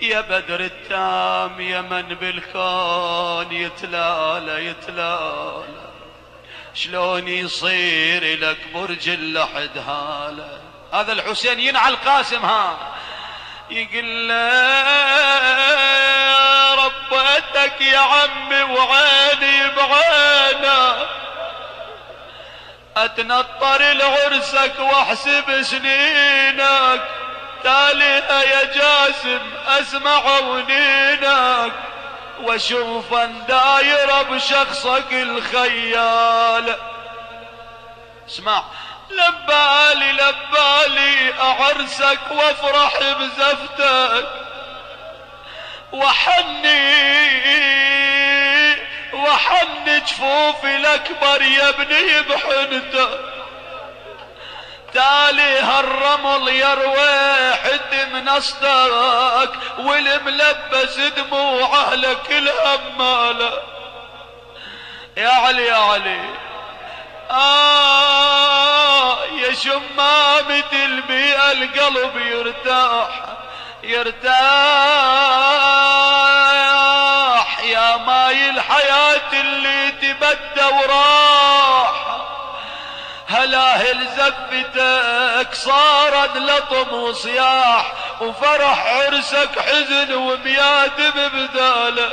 يا بدر التام يا من بالكون يتلالى يتلالى شلون يصير لك برج اللحد هاله؟ هذا الحسين ينعى القاسم ها. يقول ربيتك يا عمي وعيني بعينه. أتنطر لعرسك وأحسب سنينك. تاليها يا جاسم اسمع ونينك واشوفا دايرة بشخصك الخيال. اسمع. لبالي لبالي أعرسك وافرح بزفتك. وحني وحن جفوفي الأكبر يا ابني بحنته تالي هالرمل يروي حد منصتك والملبس دموعه لك الهماله يا علي يا علي. آه يا شمامة البيئة القلب يرتاح يرتاح. يا ماي الحياة اللي تبدى وراح هلاهل زفتك صارت لطم وصياح وفرح عرسك حزن وبياد ببداله